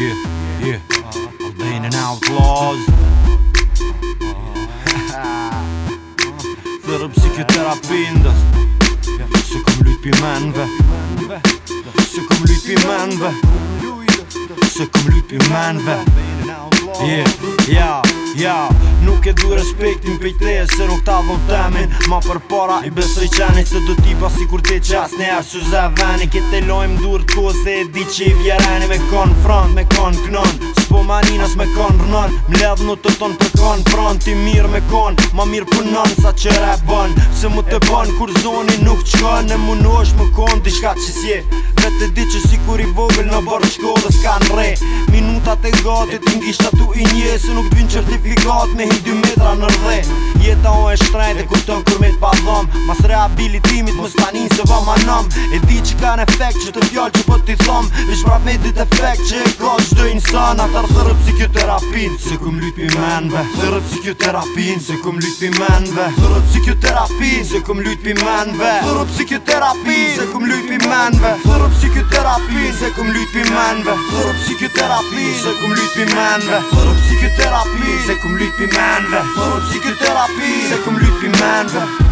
Yeah, yeah. Uh, I'm being an outlaw. Thërë psikoterapinë Së këm lujt për menve Së këm lujt për menve Së këm lujt për menve Yeah, yeah Ja, nuk e du respektin pëj te e se nuk ta temin Ma për para i besoj qeni se do ti pasi kur te qas një arë Suze veni, kete lojmë dur t'ko se e di që i vjereni Me kon front, me kon knon Po marinas me kon rënon Më në të ton për kon Pron ti mirë me kon Ma mirë punon sa që re bon Se mu të bon kur zoni nuk qkon e më nosh më kon di shka që si Vete di që si kur i vogël në bërë shkollës në re kartat e gati Të ngisht atu i njesë nuk bin certifikat Me hi 2 metra në rrë o ta u e kujton kur me padon mas rehabilitimit më stanin se vëm anëm e di që në efekt që të që po ti thom Vish prap me dit efekt që e ka që sana nga terapi si kum lut pimande kum lyt pi menve Thërë psikioterapin Se kum lyt pi menve Thërë psikioterapin Se kum lyt pi menve Thërë psikioterapin Se kum lyt pi menve Thërë psikioterapin Se kum lyt pi menve Thërë psikioterapin Se kum lyt pi menve Thërë psikioterapin C'est comme lui puis man, C'est psychothérapie. C'est comme lui puis